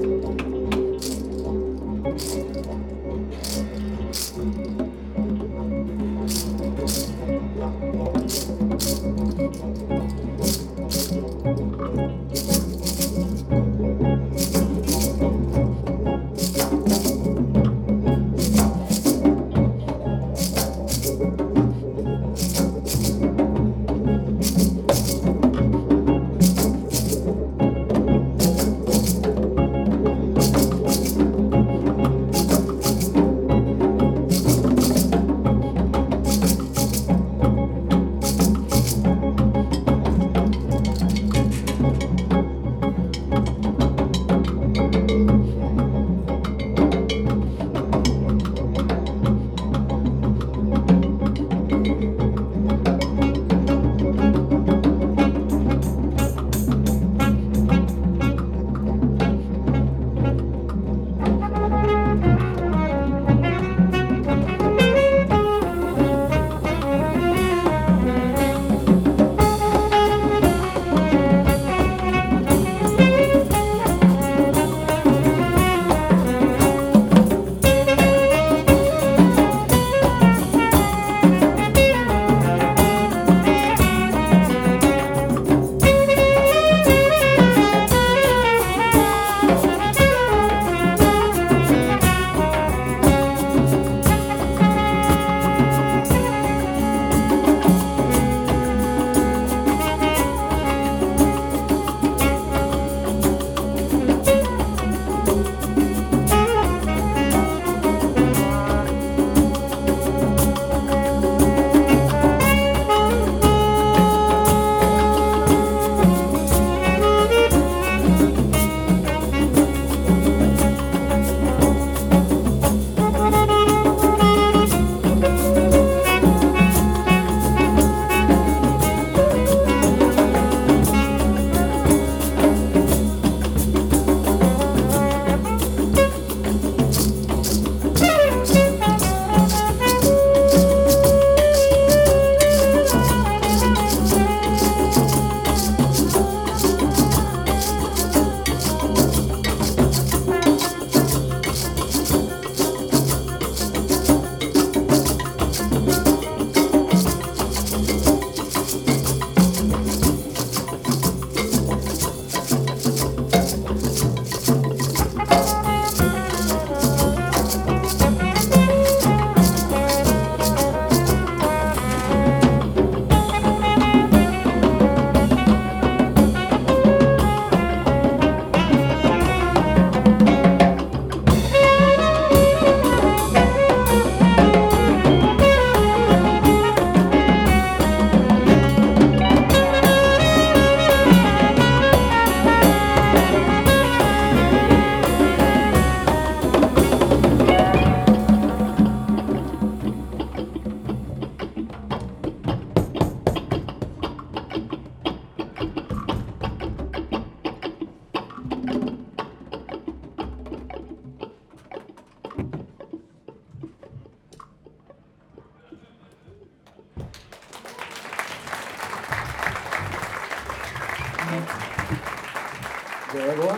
Thank you. Det var noe.